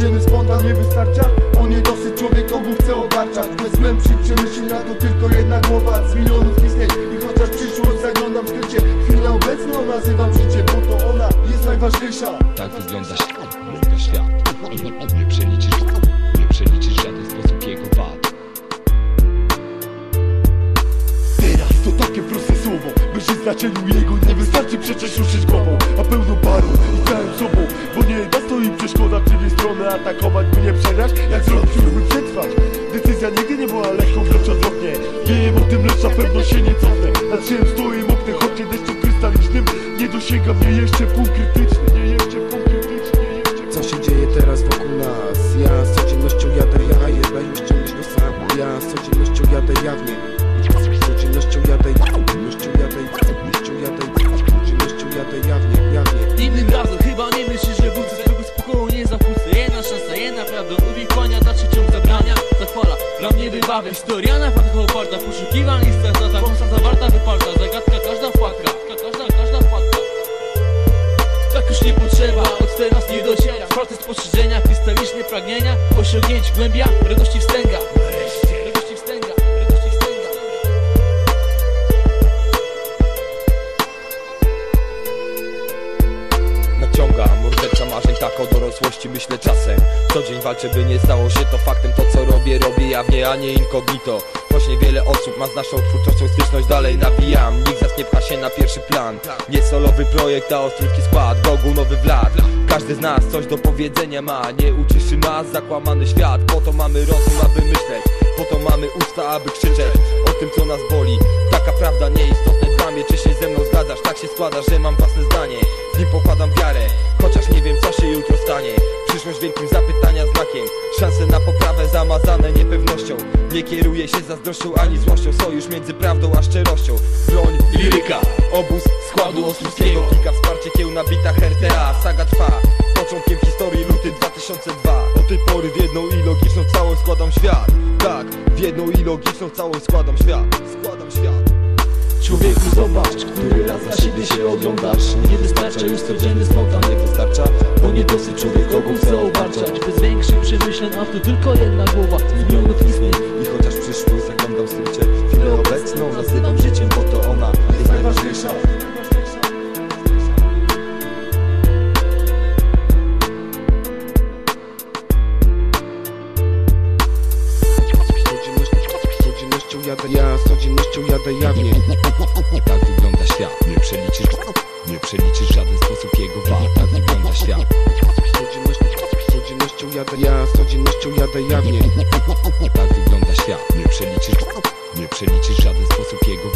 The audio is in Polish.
codzienny spontan nie wystarcza? On nie dosyć człowiek obu chce obarczać. Bez mędrszych przemyśleń na to tylko jedna głowa Z milionów istnień. I chociaż przyszłość zaglądam w skrycie Chwilę obecną nazywam życie, bo to ona jest najważniejsza. Tak wygląda świat, wygląda świat. Nie przeliczysz, nie przeliczysz w żaden sposób jego wad. Teraz to takie proste słowo By się znaczeniu jego nie wystarczy przecież ruszyć głową. A pełną parą i całym sobą Bo nie da stoi przeszkoda w dwie strony Atakować by nie przegrać Jak zrobić by przetrwać. Decyzja nigdy nie była lekką, wręcz odwrotnie. Wiem o tym, lecz na pewno się nie cofnę. Nad szyją stoję moknę, choć nie deszczem krystalicznym. Nie dosięga mnie jeszcze punkt krytyczny Nie jeszcze Historia na faktach oparta, poszukiwań lista zata Pomsta zawarta, wyparta, zagadka każda wpadka Każda, każda wpadka Tak już nie potrzeba, od teraz nie dociera. Proces spostrzeżenia, krystaliczne pragnienia. Osiągnięć głębia, radości wstęga. Mordercza marzeń tak o dorosłości myślę czasem. Co dzień walczę by nie stało się to faktem. To co robię jawnie, a nie incognito. Choć niewiele osób ma z naszą twórczością styczność Dalej. Nawijam, nikt z nie pcha się na pierwszy plan. Nie solowy projekt, a ostrówki skład Gogu nowy wlad. Każdy z nas coś do powiedzenia ma. Nie ucieszy nas zakłamany świat. Po to mamy rozum, aby myśleć. Po to mamy usta, aby krzyczeć. O tym co nas boli. Taka prawda nieistotna dla mnie. Czy się ze mną zgadzasz? Tak się składa, że mam własne zdanie. W nim pokładam wiarę Wielkim zapytania znakiem. Szanse na poprawę zamazane niepewnością. Nie kieruję się zazdrością ani złością. Sojusz między prawdą a szczerością. Broń, liryka, obóz składu ostruskiego Kilka wsparcie kieł na bitach RTA Saga trwa, początkiem historii luty 2002 Od tej pory w jedną i logiczną całość składam świat. Tak, w jedną i logiczną całość składam świat. Składam świat. Człowieku zobacz, który raz na siebie się oglądasz. Nie wystarcza już codzienny spontan, tu tylko jedna głowa Z milionów istnień I chociaż przyszłość zaglądam w skrycie Chwilę obecną nazywam życiem, bo to ona jest najważniejsza jadę, ja z codziennością jadę jawnie Tak wygląda jadę ja, z codziennością jadę jawnie tak wygląda świat, nie przeliczysz, nie przeliczysz żaden sposób jego